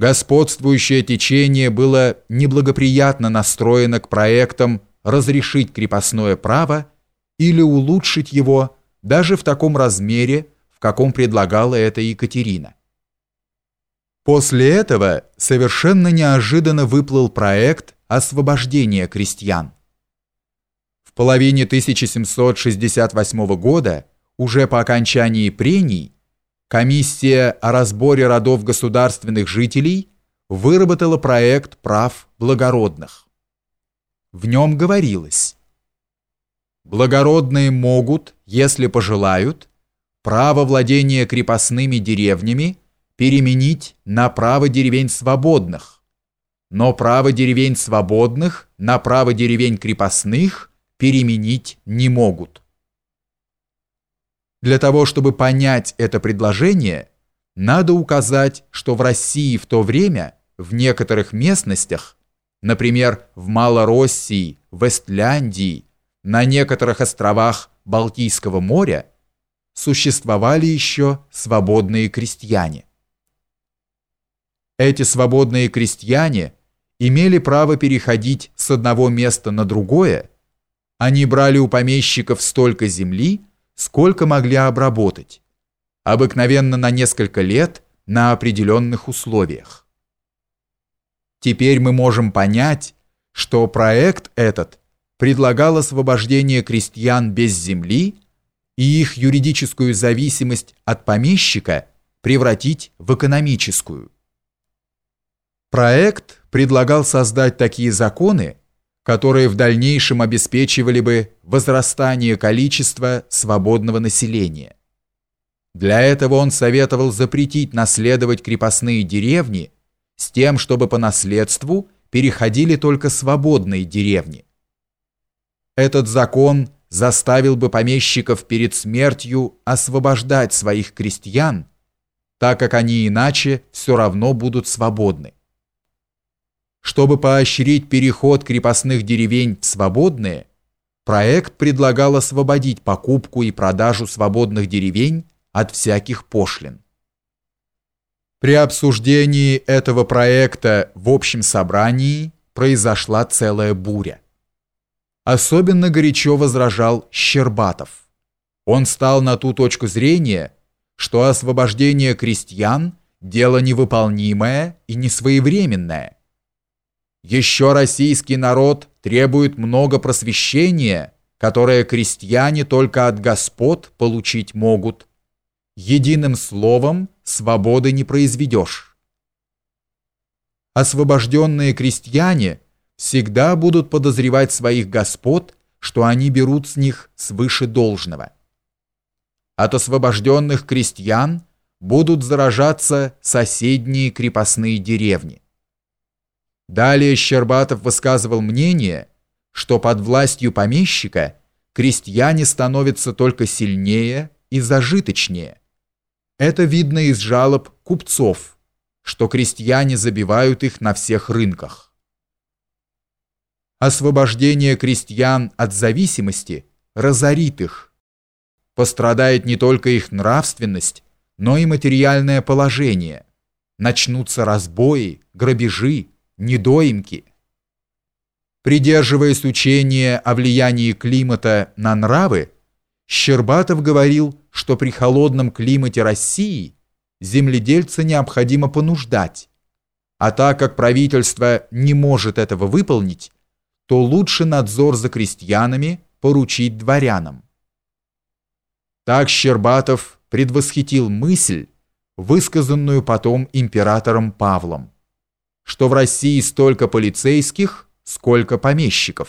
господствующее течение было неблагоприятно настроено к проектам разрешить крепостное право или улучшить его даже в таком размере, в каком предлагала это Екатерина. После этого совершенно неожиданно выплыл проект освобождения крестьян. В половине 1768 года, уже по окончании прений, комиссия о разборе родов государственных жителей выработала проект прав благородных. В нем говорилось «Благородные могут, если пожелают, право владения крепостными деревнями переменить на право деревень свободных, но право деревень свободных на право деревень крепостных переменить не могут». Для того, чтобы понять это предложение, надо указать, что в России в то время в некоторых местностях, например, в Малороссии, в Эстляндии, на некоторых островах Балтийского моря, существовали еще свободные крестьяне. Эти свободные крестьяне имели право переходить с одного места на другое, они брали у помещиков столько земли, сколько могли обработать, обыкновенно на несколько лет на определенных условиях. Теперь мы можем понять, что проект этот предлагал освобождение крестьян без земли и их юридическую зависимость от помещика превратить в экономическую. Проект предлагал создать такие законы, которые в дальнейшем обеспечивали бы возрастание количества свободного населения. Для этого он советовал запретить наследовать крепостные деревни с тем, чтобы по наследству переходили только свободные деревни. Этот закон заставил бы помещиков перед смертью освобождать своих крестьян, так как они иначе все равно будут свободны. Чтобы поощрить переход крепостных деревень в свободные, проект предлагал освободить покупку и продажу свободных деревень от всяких пошлин. При обсуждении этого проекта в общем собрании произошла целая буря. Особенно горячо возражал Щербатов. Он стал на ту точку зрения, что освобождение крестьян – дело невыполнимое и несвоевременное – еще российский народ требует много просвещения, которое крестьяне только от господ получить могут. Единым словом свободы не произведешь. Освобожденные крестьяне всегда будут подозревать своих господ, что они берут с них свыше должного. От освобожденных крестьян будут заражаться соседние крепостные деревни. Далее Щербатов высказывал мнение, что под властью помещика крестьяне становятся только сильнее и зажиточнее. Это видно из жалоб купцов, что крестьяне забивают их на всех рынках. Освобождение крестьян от зависимости разорит их. Пострадает не только их нравственность, но и материальное положение. Начнутся разбои, грабежи, недоимки. Придерживаясь учения о влиянии климата на нравы, Щербатов говорил, что при холодном климате России земледельца необходимо понуждать, а так как правительство не может этого выполнить, то лучше надзор за крестьянами поручить дворянам. Так Щербатов предвосхитил мысль, высказанную потом императором Павлом что в России столько полицейских, сколько помещиков.